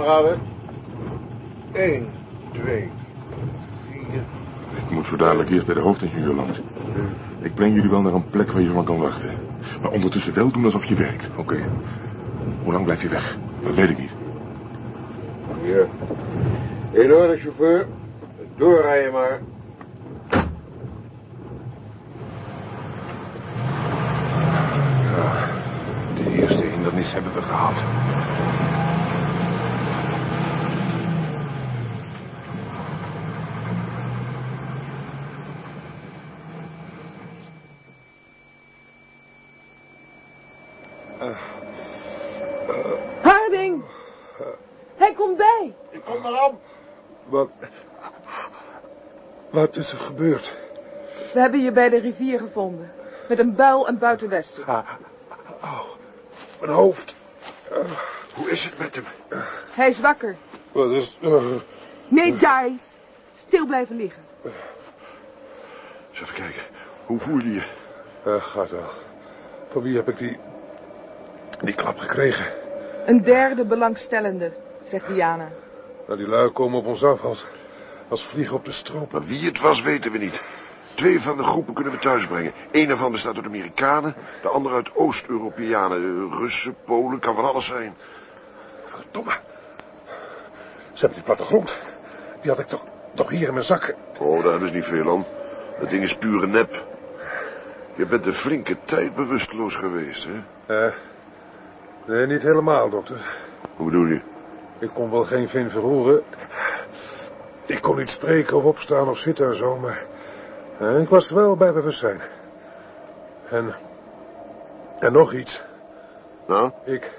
kameraden. 1, 2, 4, Ik moet zo dadelijk eerst bij de hoofdingenieur langs. Ik breng jullie wel naar een plek waar je van kan wachten. Maar ondertussen wel doen alsof je werkt. Oké. Hoe lang blijf je weg? Dat weet ik niet. Ja. In orde, chauffeur. Doorrijden maar. Ja, de eerste hindernis hebben we gehad. Harding! Hij komt bij. Ik kom eraan. Wat... Wat is er gebeurd? We hebben je bij de rivier gevonden. Met een buil en buitenwesten. Ah, oh, mijn hoofd. Hoe is het met hem? Hij is wakker. Wat is... Uh, Nee, Dice. Stil blijven liggen. Eens even kijken. Hoe voel je je? uh, gaat wel. Van wie heb ik die... die klap gekregen? Een derde belangstellende, zegt Diana. Nou, die lui komen op ons af als, als vliegen op de stroop. Maar wie het was, weten we niet. Twee van de groepen kunnen we thuisbrengen. Eén ervan bestaat uit Amerikanen, de andere uit Oost-Europeanen. Russen, Polen, kan van alles zijn. Verdomme. Ze hebben die plattegrond. Die had ik toch, toch hier in mijn zak. Oh, daar hebben ze niet veel aan. Dat ding is pure nep. Je bent een flinke tijd bewusteloos geweest, hè? Eh, nee, niet helemaal, dokter. Hoe bedoel je? Ik kon wel geen vin verroeren. Ik kon niet spreken of opstaan of zitten en zo, maar... ik was wel bij bewustzijn. En... En nog iets. Nou? Ik...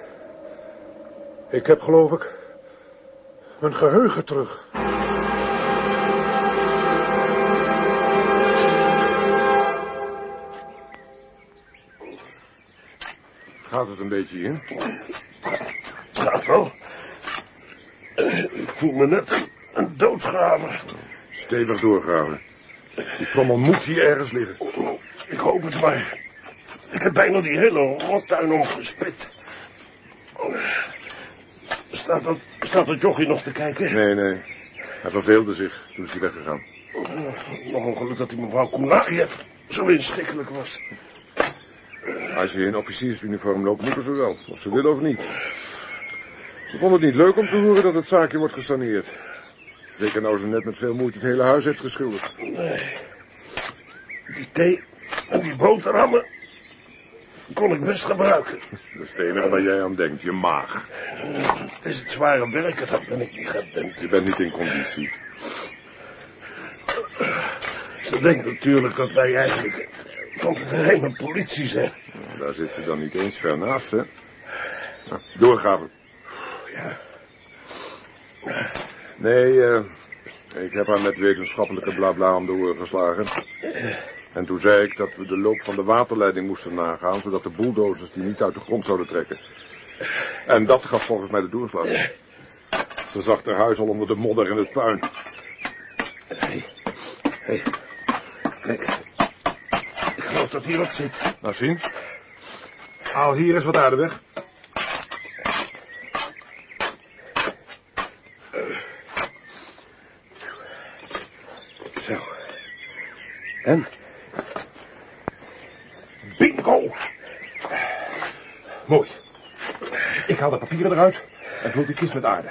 Ik heb, geloof ik... mijn geheugen terug. Gaat het een beetje in? Het gaat wel. Ik voel me net een doodgraver. Stevig doorgraven. Die trommel moet hier ergens liggen. Ik hoop het maar. Ik heb bijna die hele rottuin omgespit. Staat dat, staat dat jochie nog te kijken? Nee, nee. Hij verveelde zich. Toen is hij weggegaan. Nog een geluk dat die mevrouw Koenariev zo inschikkelijk was. Als je in officiersuniform loopt, moeten ze wel. Of ze willen of niet. Ze vonden het niet leuk om te horen dat het zaakje wordt gesaneerd. Zeker nou ze net met veel moeite het hele huis heeft geschilderd. Nee. Die thee en die boterhammen kon ik best gebruiken. Dat is het enige waar jij aan denkt, je maag. Het is het zware werken, dat ben ik niet gewend. Je bent niet in conditie. Ze denkt natuurlijk dat wij eigenlijk van de geheime politie zijn. Daar zit ze dan niet eens ver naast, hè? Nou, doorgaven. Ja. Nee, eh, ik heb haar met wetenschappelijke blabla om de oren geslagen. En toen zei ik dat we de loop van de waterleiding moesten nagaan... zodat de bulldozers die niet uit de grond zouden trekken. En dat gaf volgens mij de doorslag. Ze zag haar huis al onder de modder en het puin. Hé, hey. kijk. Dat hier wat zit. Nou, zien. Haal hier eens wat aarde weg. Zo. En? Bingo! Mooi. Ik haal de papieren eruit en vul die kist met aarde.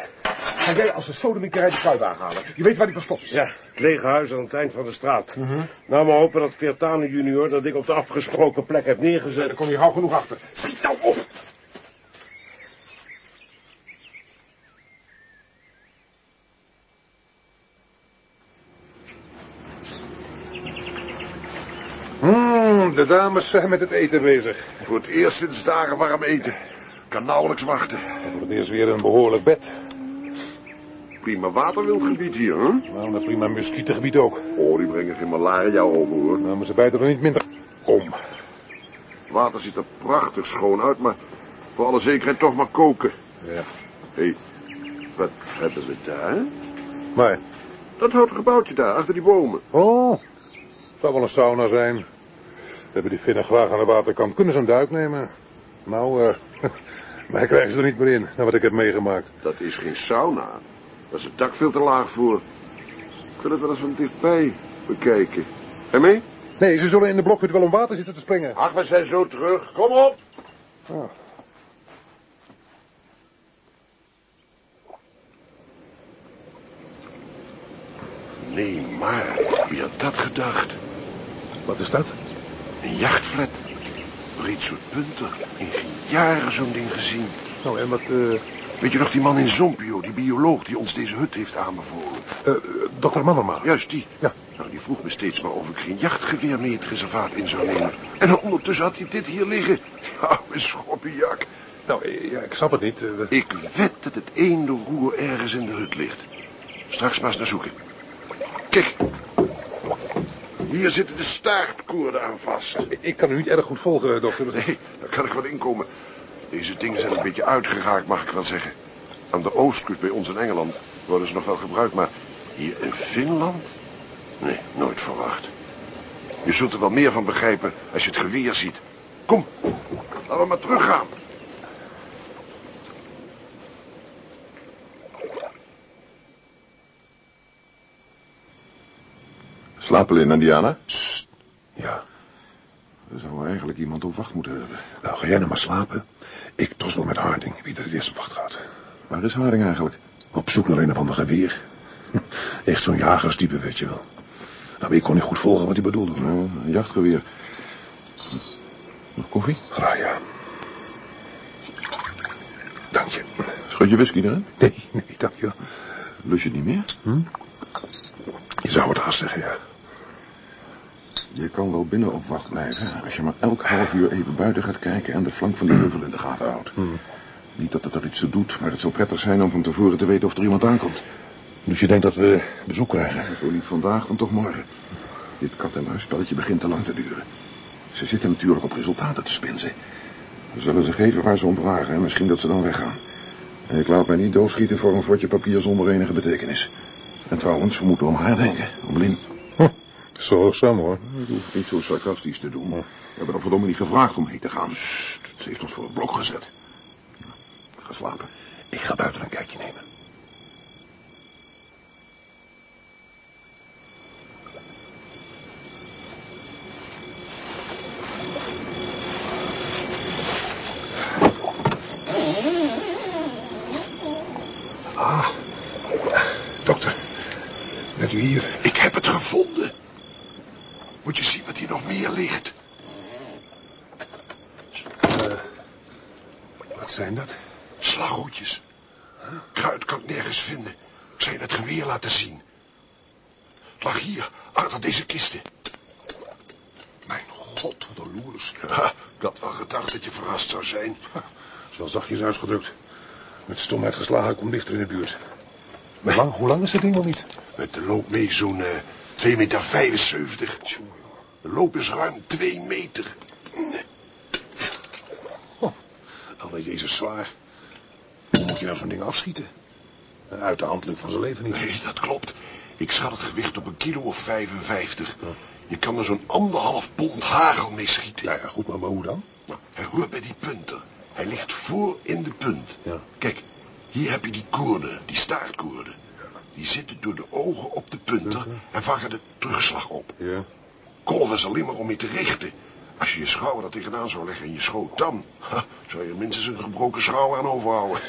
Ga jij als een sodemiekerij de kruid aanhalen? Je weet waar die verstopt is. Ja, lege huis aan het eind van de straat. Nou, maar hopen dat Vertane junior dat ik op de afgesproken plek heb neergezet. Daar kom je gauw genoeg achter. Schiet nou op! Hmm, de dames zijn met het eten bezig. Voor het eerst sinds dagen warm eten. Kan nauwelijks wachten. En voor het eerst weer een behoorlijk bed. Prima waterwildgebied hier, hè? Nou, een prima muskietengebied ook. Oh, die brengen geen malaria over, hoor. Nou, maar ze bijten er niet minder om. Het water ziet er prachtig schoon uit, maar Voor alle zekerheid toch maar koken. Ja. Hé, hey, wat hebben we daar? Maar, Dat houten gebouwtje daar, achter die bomen. oh, zou wel een sauna zijn. We hebben die vinnen graag aan de waterkant. Kunnen ze een duik nemen? Nou, eh, mij krijgen ze er niet meer in, na wat ik heb meegemaakt. Dat is geen sauna. Daar is het dak veel te laag voor. Ik wil het wel eens van dichtbij bekijken. En mee? Nee, ze zullen in de blokhut wel om water zitten te springen. Ach, we zijn zo terug. Kom op. Ah. Nee, maar wie had dat gedacht? Wat is dat? Een jachtflat. Breed soort punten. In geen jaren zo'n ding gezien. Nou, en wat, eh, Weet je nog die man in Zompio, die bioloog die ons deze hut heeft aanbevolen? eh, dokter Mannerma. Juist die. Ja. Nou, die vroeg me steeds maar of ik geen jachtgeweer mee het reservaat in zou nemen. En ondertussen had hij dit hier liggen. Ja, mijn schoppenjak. Nou, eh, ja, ik snap het niet. Ik wed dat het eende roer ergens in de hut ligt. Straks maar eens naar zoeken. Kijk. Hier zitten de staartkoorden aan vast. ik kan u niet erg goed volgen, dokter. Nee, daar kan ik wel inkomen. Deze dingen zijn een beetje uitgeraakt, mag ik wel zeggen. Aan de oostkust bij ons in Engeland worden ze nog wel gebruikt, maar hier in Finland? Nee, nooit verwacht. Je zult er wel meer van begrijpen als je het geweer ziet. Kom, laten we maar teruggaan. Slapen in, Indiana? Ja, Er zou eigenlijk iemand op wacht moeten hebben. nou ga jij nou maar slapen. Ik tos wel met Harding, wie er het eerst op wacht gaat. Waar is Harding eigenlijk? Op zoek naar een of ander geweer. Echt zo'n jagerstype, weet je wel. Nou, ik kon niet goed volgen wat hij bedoelde. een jachtgeweer. Nog koffie? Graag ja. Dank je. Schud je whisky erin? Nee, nee, dank je wel. Lust je het niet meer? Je zou het haast zeggen, ja. Je kan wel binnen op wacht blijven. Als je maar elk half uur even buiten gaat kijken en de flank van die heuvel in de gaten houdt. Niet dat het er iets toe doet, maar het zou prettig zijn om van tevoren te weten of er iemand aankomt. Dus je denkt dat we bezoek krijgen? Zo niet vandaag, dan toch morgen. Dit kat-en-muisspelletje begint te lang te duren. Ze zitten natuurlijk op resultaten te spinsen. We zullen ze geven waar ze om vragen en misschien dat ze dan weggaan. En ik laat mij niet doodschieten voor een vodje papier zonder enige betekenis. En trouwens, we moeten om haar denken, om Lin. Zo, Sam hoor. Ik hoef niet zo sarcastisch te doen. We hebben er verdomme niet gevraagd om mee te gaan. Ze heeft ons voor het blok gezet. Ga slapen. Ik ga buiten een kijkje nemen. Ah, dokter. Bent u hier? Ik heb het gevonden. Moet je zien wat hier nog meer ligt. Eh, wat zijn dat? Slaghoedjes. Kruid kan ik nergens vinden. Ik zal je het geweer laten zien. Het lag hier, achter deze kisten. Mijn god, wat een loers. Ha, ik had wel gedacht dat je verrast zou zijn. Zo zachtjes uitgedrukt. Met stomheid geslagen komt dichter in de buurt. Hoe lang, hoe lang is dat ding wel niet? Met de loop mee zo'n eh 2 meter 75. De loop is ruim 2 meter. Alle Jezus zwaar. Hoe moet je nou zo'n ding afschieten? Uit de hand lukt van zijn leven niet. Nee, dat klopt. Ik schat het gewicht op een kilo of 55. Je kan er zo'n anderhalf pond hagel mee schieten. Ja, ja, goed, maar, maar hoe dan? Nou, hij hoort bij die punten. Hij ligt voor in de punt. Ja. Kijk, hier heb je die koorden, die staartkoorden. Die zitten door de ogen op de punter en vangen de terugslag op. Ja. Kolf is alleen maar om mee te richten. Als je je schouder er tegenaan zou leggen en je schoot dan... ha, zou je minstens een gebroken schouder aan overhouden.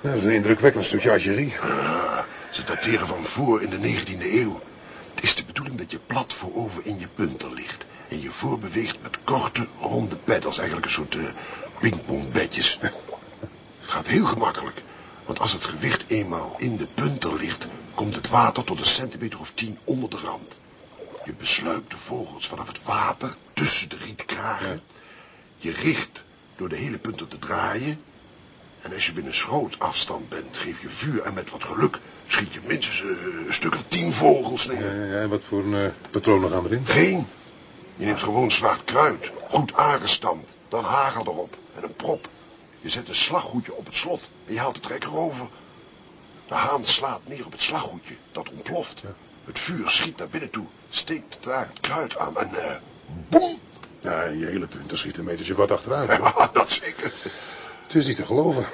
Nou, dat is een indrukwekkend stukje archerie. Ah, ze dateren van voor in de 19e eeuw. Het is de bedoeling dat je plat voorover in je punter ligt. En je voorbeweegt met korte, ronde peddels. Eigenlijk een soort eh, pingpongbedjes. Het gaat heel gemakkelijk. Want als het gewicht eenmaal in de punter ligt... komt het water tot een centimeter of tien onder de rand. Je besluipt de vogels vanaf het water tussen de rietkragen. Je richt door de hele punter te draaien. En als je binnen schrootafstand bent, geef je vuur en met wat geluk schiet je minstens eh, een stuk of tien vogels neer. Ja, ja, en wat voor uh, patronen gaan erin? Geen. Je neemt gewoon zwart kruid, goed aangestampt, dan hagel erop en een prop. Je zet een slaggoedje op het slot en je haalt de trekker over. De haan slaat neer op het slaggoedje. Dat ontploft. Het vuur schiet naar binnen toe. Steekt daar het kruid aan en... eh boem! Ja, je hele punten schieten meters je wat achteruit. Ja, dat zeker. Het is niet te geloven.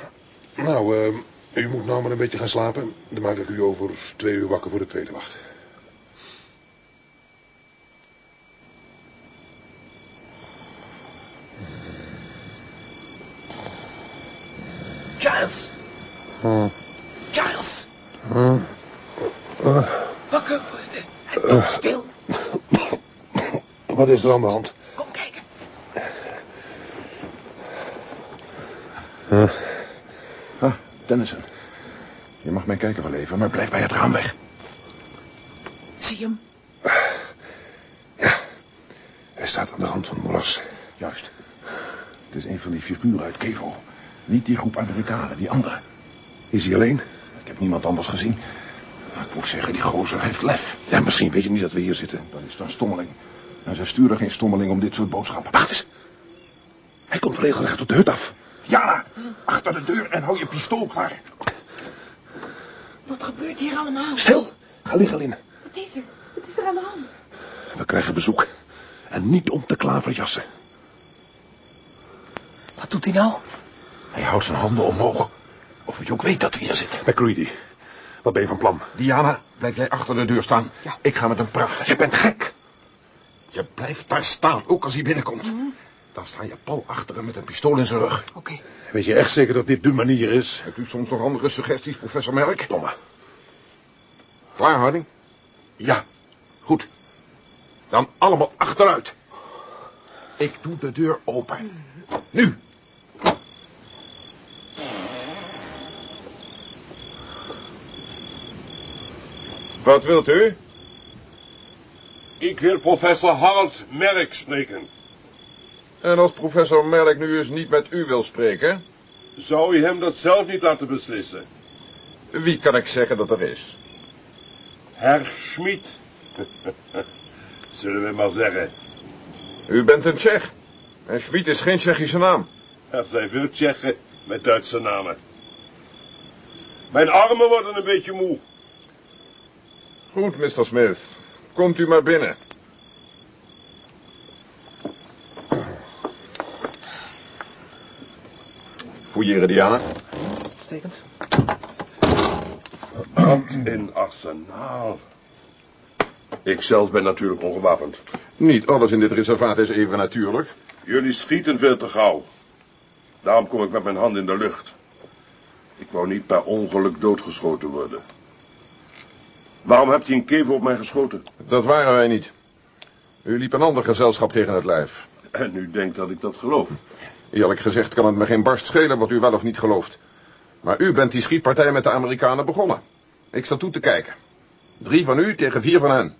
Nou, eh, u moet nou maar een beetje gaan slapen. Dan maak ik u over twee uur wakker voor de tweede wacht. Giles! Hm. Giles! Hm. Eh, Wakker worden. En dood stil. wat is er aan de hand? Kom kijken. Ah, Dennison. Je mag mijn kijken wel even, maar blijf bij het raam weg. Zie hem? Hij staat aan de rand van moeras. Juist. Het is een van die figuren uit Kevo. Niet die groep Amerikanen, die andere. Is hij alleen? Ik heb niemand anders gezien. Maar ik moet zeggen, die gozer heeft lef. Ja, misschien weet je niet dat we hier zitten. Dan is het een stommeling. En ze sturen geen stommeling om dit soort boodschappen. Wacht eens. Hij komt regelrecht op de hut af. Ja, achter de deur en hou je pistool klaar. Wat gebeurt hier allemaal? Stil. Ga liggen, Lin. Wat is er? Wat is er aan de hand? We krijgen bezoek. En niet om te klaverjassen. Wat doet hij nou? Hij houdt zijn handen omhoog. Of je ook weet dat we hier zitten. McCready, wat ben je van plan? Diana, blijf jij achter de deur staan. Ja. Ik ga met hem praten. Je bent gek. Je blijft daar staan, ook als hij binnenkomt. Dan sta je pal achter hem met een pistool in zijn rug. Oké. Weet je echt zeker dat dit de manier is? Hebt u soms nog andere suggesties, professor Merk? Domme. Klaar, Harding? Ja, goed. Dan allemaal achteruit. Ik doe de deur open. Nu. Wat wilt u? Ik wil professor Harold Merck spreken. En als professor Merk nu eens niet met u wil spreken, Zou u hem dat zelf niet laten beslissen? wie kan ik zeggen dat er is? Herr Schmid. Zullen we maar zeggen. U bent een Tsjech. En Schmid is geen Tsjechische naam. Er zijn veel Tsjechen met Duitse namen. Mijn armen worden een beetje moe. Goed, Mr. Smith. Komt u maar binnen. Fouilleren, Diana. Stekend. Wat een arsenaal. Ik zelf ben natuurlijk ongewapend. Niet alles in dit reservaat is even natuurlijk. Jullie schieten veel te gauw. Daarom kom ik met mijn hand in de lucht. Ik wou niet per ongeluk doodgeschoten worden. Waarom hebt u een kever op mij geschoten? Dat waren wij niet. U liep een ander gezelschap tegen het lijf. En u denkt dat ik dat geloof. Eerlijk gezegd kan het me geen barst schelen wat u wel of niet gelooft. Maar u bent die schietpartij met de Amerikanen begonnen. Ik sta toe te kijken. Drie van u tegen vier van hen.